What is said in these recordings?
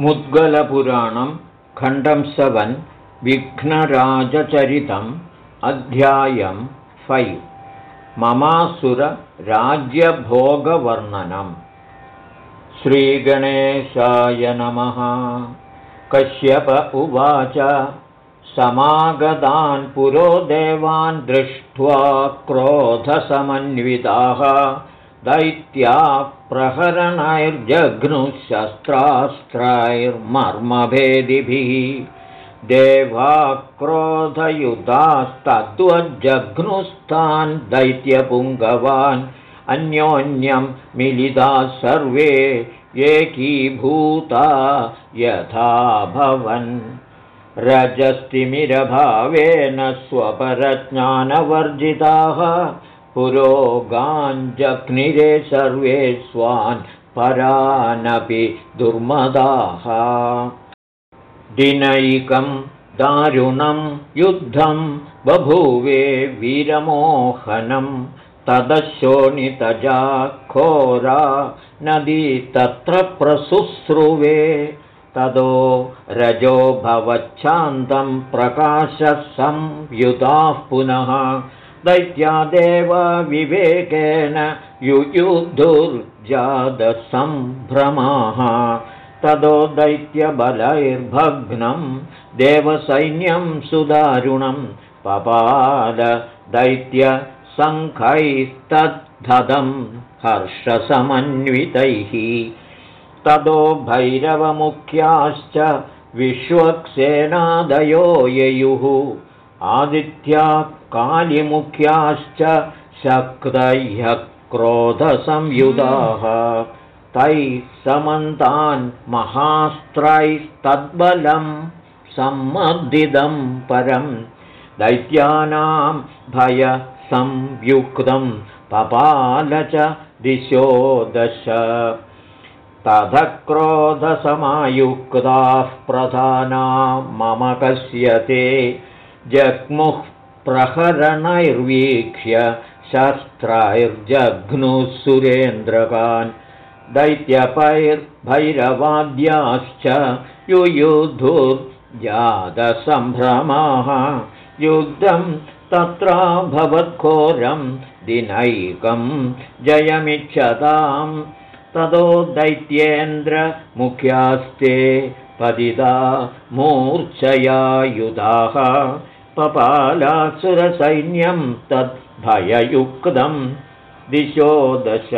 मुद्गलपुराणं खण्डं सवन् विघ्नराजचरितम् अध्यायं फैव्। ममासुरराज्यभोगवर्णनम् श्रीगणेशाय नमः। कश्यप उवाच समागतान् पुरो देवान् दृष्ट्वा क्रोधसमन्विताः दैत्या प्रहरणैर्जघ्नुशस्त्रास्त्रैर्मर्मभेदिभिः देवाक्रोधयुतास्तद्वज्जघ्नुस्तान् दैत्यपुङ्गवान्। अन्योन्यं मिलिताः सर्वे एकीभूता यथा भवन्। रजस्तिमिरभावेन स्वपरज्ञानवर्जिताः पुरोगाञ्जग्निरे सर्वे स्वान् परानपि दुर्मदाः। दिनैकं दारुणं युद्धं बभूवे वीरमोहनं तदशोणितजा खोरा नदी तत्र प्रसुश्रुवे तदो रजो भवच्छान्तं प्रकाशसंयुताः पुनः दैत्यादेव विवेकेन युयुधुर्जातसम्भ्रमाः तदो दैत्यबलैर्भग्नं देवसैन्यं सुदारुणं पपाद दैत्यसङ्खैस्तद्धं हर्षसमन्वितैः। तदो भैरवमुख्याश्च विश्वक्सेनादयो ययुः। आदित्या कालिमुख्याश्च शक्तह्यः क्रोधसंयुधाः तैः समन्तान् महास्त्रैस्तद्बलं सम्मर्दिदं परं दैत्यानां भयसंयुक्तं पपाल च दिशो दश। तथ क्रोधसमायुक्ताः प्रधाना मम कस्यते जग्मुः प्रहरणैर्वीक्ष्य शस्त्रैर्जघ्नुः सुरेन्द्रकान् दैत्यपैर्भैरवाद्याश्च युयुधुर्जातसम्भ्रमाः युद्धं भवद्घोरं दिनैकं जयमिच्छतां ततो दैत्येन्द्रमुख्यास्ते पतिता मूर्च्छयायुधाः पपालासुरसैन्यं तद्भययुक्तं दिशो दश।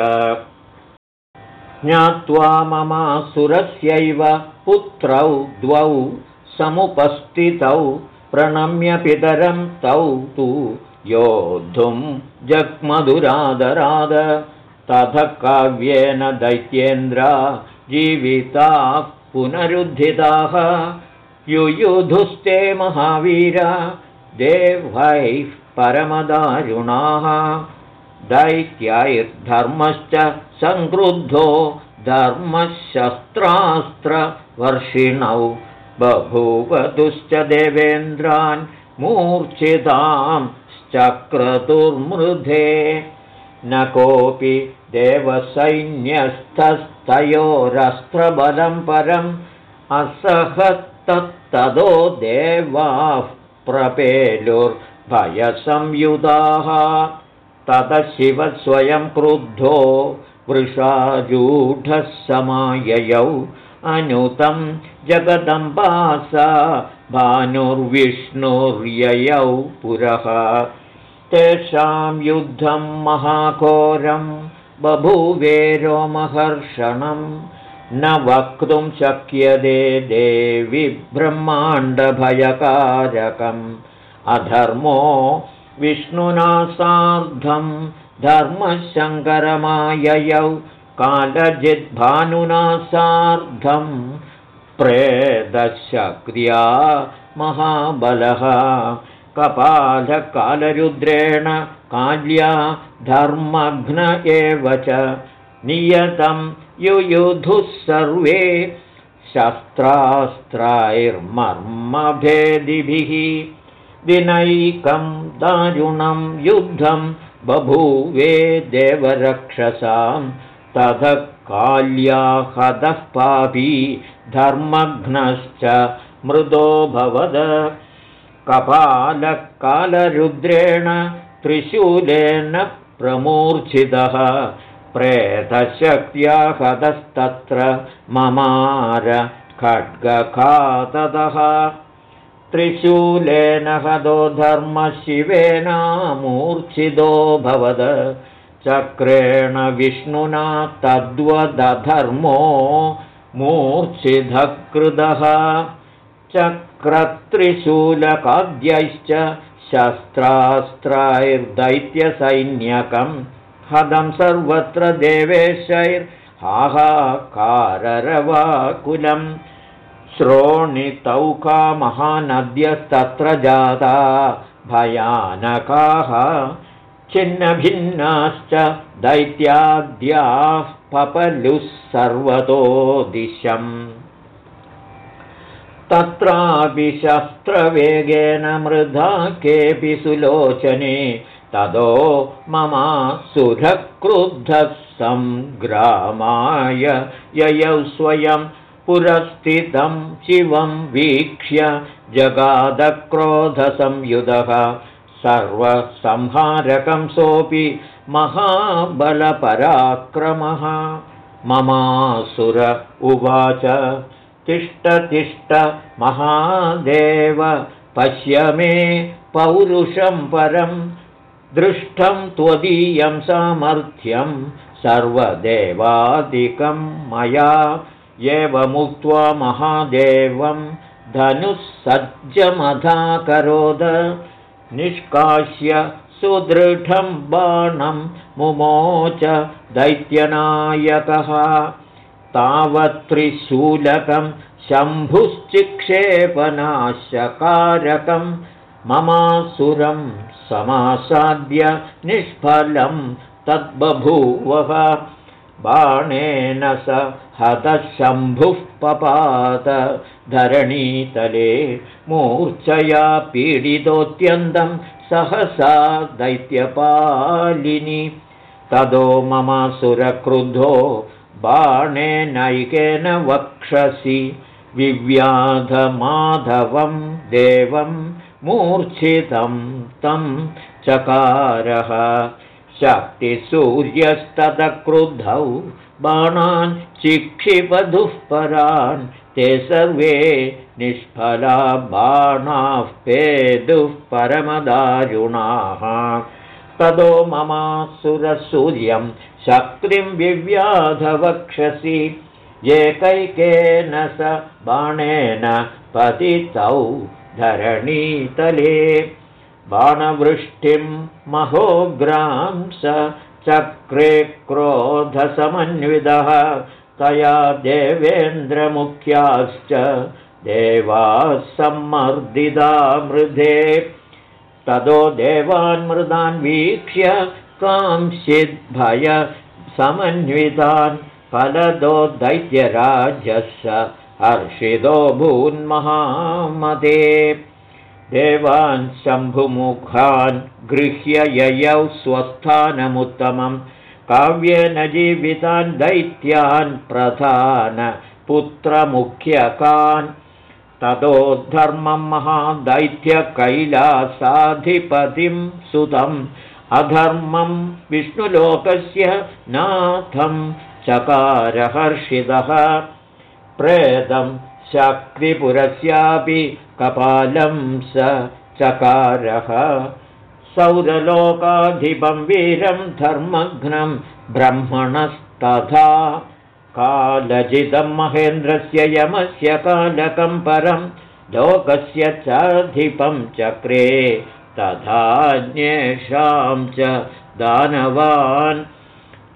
ज्ञात्वा ममासुरस्यैव पुत्रौ द्वौ समुपस्थितौ प्रणम्य पितरं तौ तु योद्धुं जग्मधुरादराद। तथ काव्येन दैत्येन्द्रा जीविताः पुनरुद्धिताः। युयुधुस्ते महावीरा देवैः परमदारुणाः दैत्यैर्धर्मश्च सङ्क्रुद्धो धर्मशस्त्रास्त्रवर्षिणौ बभूवतुश्च देवेन्द्रान् मूर्च्छितां चक्रतुर्मृधे न कोऽपि देवसैन्यस्थस्तयोरस्त्रबलं परम् असहत्तत्तदो देवाः प्रपेलुर्भयसंयुधाः। ततः शिवस्वयं क्रुद्धो वृषाजूढः समाययौ। अनुतं जगदम्बासा भानुर्विष्णुर्ययौ पुरः। तेषां युद्धं महाघोरं बभूवे रोमहर्षणं न वक्तुं शक्यते देवि ब्रह्माण्डभयकारकम्। अधर्मो विष्णुना सार्धं धर्मशङ्करमाययौ कालजिद्भानुना सार्धं प्रेदशक्रिया महाबलः कपालकालरुद्रेण काल्या धर्मघ्न एव च। नियतं युयुधुः सर्वे शस्त्रास्त्रैर्मर्मभेदिभिः दिनैकं दारुणं युद्धं बभूवे देवरक्षसां तथ काल्याहदः पापी धर्मघ्नश्च मृदोऽभवद कपालकालरुद्रेण त्रिशूलेन प्रमूर्च्छितः प्रेतशक्त्या हतस्तत्र ममार खड्गखाततः। त्रिशूलेन हदो धर्मशिवेनामूर्च्छितो भवद। चक्रेण विष्णुना तद्वदधर्मो मूर्च्छिधकृदः चक्रत्रिशूलकाद्यैश्च शस्त्रास्त्राैर्दैत्यसैन्यकम् हदं सर्वत्र देवेशैर्हाहाकाररवाकुलम् श्रोणितौका महानद्यस्तत्र जाता भयानकाः छिन्नभिन्नाश्च दैत्याद्याः पपलुः सर्वतो दिशम्। तत्रापि शस्त्रवेगेन मृधा केऽपि सुलोचने तदो मम सुरक्रुद्धः सङ्ग्रामाय ययौ स्वयं पुरस्थितं शिवं वीक्ष्य जगादक्रोधसंयुधः सर्वसंहारकं सोऽपि महाबलपराक्रमः। ममासुर उवाच तिष्ठ महादेव पश्य मे पौरुषं परं दृष्टं त्वदीयं सामर्थ्यं सर्वदेवादिकं मया एवमुक्त्वा महादेवं धनुःसज्जमधाकरोद। निष्कास्य सुदृढं बाणं मुमोच दैत्यनायकः। तावत्त्रिशूलकं शम्भुश्चिक्षेपनाशकारकं ममासुरं समासाद्य निष्फलं तद्बभूवः। बाणेन स हतशम्भुः पपात धरणीतले मूर्च्छया पीडितोऽत्यन्तं सहसा दैत्यपालिनि। तदो मम सुरक्रुद्धो बाणेनैकेन वक्षसि। विव्याधमाधवं देवं मूर्च्छितं तं चकारः। शक्तिसूर्यस्ततक्रुद्धौ बाणान् चिक्षिपधुः परान् ते सर्वे निष्फला बाणाः पेदुः परमदारुणाः। तदो ममासुरसूर्यं शक्तिं विव्याधवक्षसि। एकैकेन स बाणेन पतितौ धरणीतले बाणवृष्टिं महोग्रां स चक्रे क्रोधसमन्वितः तया देवेन्द्रमुख्याश्च देवाः सम्मर्दिदा मृधे। तदो देवान् मृदान् वीक्ष्य कांश्चिद्भय समन्वितान् फलदो दैत्यराज्यस्य हर्षितो भून्महामदे। देवान् शम्भुमुखान् गृह्य ययौ स्वस्थानमुत्तमं काव्येन जीवितान् दैत्यान् प्रधानपुत्रमुख्यकान् ततो धर्मं महादैत्यकैलासाधिपतिं सुतम्। अधर्मं विष्णुलोकस्य नाथं चकारहर्षितः प्रेतं शक्तिपुरस्यापि कपालं स चकारः। सौरलोकाधिपं वीरं धर्मघ्नं ब्रह्मणस्तथा। कालजितं महेन्द्रस्य यमस्य कालकं परं लोकस्य चाधिपं चक्रे। तथान्येषां च दानवान्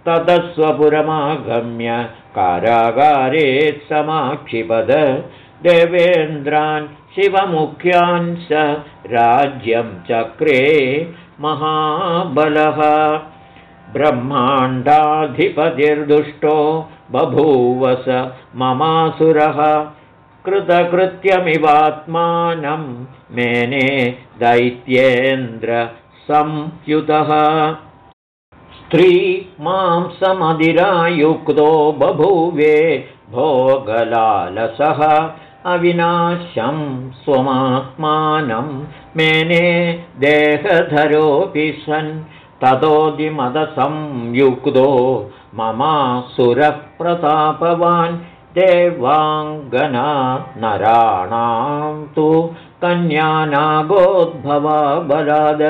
ततस्वपुरमागम्य कारागारे समाक्षिपद। देवेन्द्रान् शिवमुख्यान् स राज्यं चक्रे महाबलः। ब्रह्माण्डाधिपतिर्दुष्टो बभूवस ममासुरः। कृतकृत्यमिवात्मानं मेने दैत्येन्द्र संयुतः स्त्री मांसमदिरायुक्तो बभूवे भोगलालसः अविनाशं स्वमात्मानं मेने देहधरोऽपि सन् ततोदिमदसंयुक्तो ममासुरप्रतापवान् देवाङ्गना नराणां तु कन्यानागोद्भवा बलाद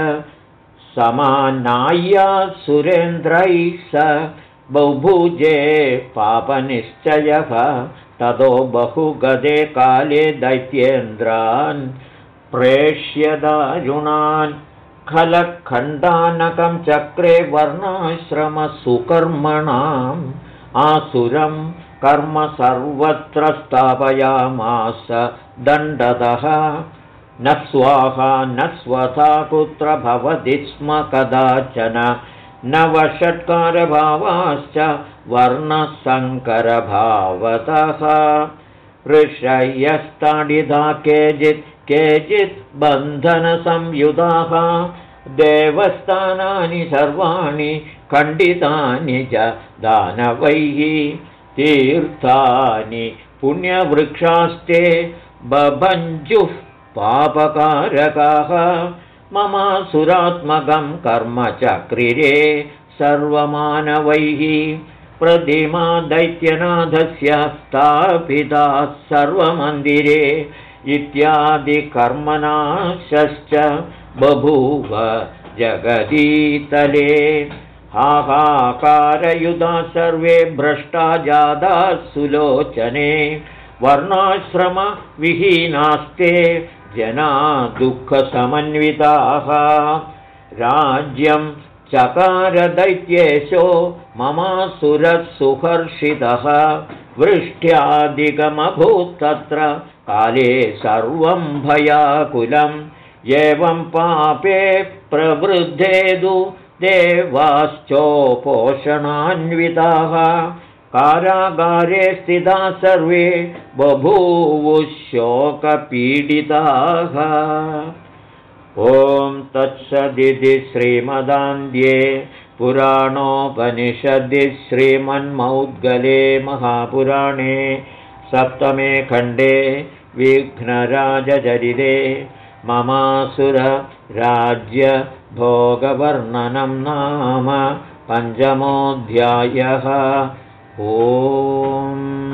समानाय्या सुरेन्द्रैः स बहुभुजे पापनिश्चयः। ततो बहुगदे काले दैत्येन्द्रान् प्रेष्यदारुणान् खलखण्डानकं चक्रे वर्णाश्रमसुकर्मणाम् आसुरं कर्म सर्वत्र स्थापयामास दण्डतः न स्वाहा न स्वथा कुत्र भवति स्म कदाचन। नवषट्कारभावाश्च वर्णसङ्करभावतः ऋषय्यस्ताडिधा केचित् केचित् बन्धनसंयुधाः। देवस्थानानि सर्वाणि खण्डितानि च दानवैः। तीर्थानि पुण्यवृक्षास्ते बभञ्जुः पापकारकाः। मम सुरात्मकं कर्मचक्रिरे सर्वमानवैः। प्रतिमा दैत्यनाथस्य स्थापिता सर्वमन्दिरे। इत्यादिकर्मनाशश्च बभूव जगदीतले। हाहाकारयुधा सर्वे भ्रष्टा जादा सुलोचने। वर्णाश्रमविहीनास्ते जना दुःखसमन्विताः। राज्यं चकारदैत्येशो ममासुरः सुहर्षितः वृष्ट्यादिकमभूत् तत्र काले सर्वं भयाकुलम् एवं पापे प्रवृद्धेदु देवाश्चोपोषणान्विताः कारागारे स्थिता सर्वे बभूवुशोकपीडिताः ॐ तत्सदिति श्रीमदान्ध्ये पुराणोपनिषदि श्रीमन्मौद्गले महापुराणे सप्तमे खण्डे विघ्नराजचरिते ममासुरराज्यभोगवर्णनं नाम पञ्चमोऽध्यायः ओम्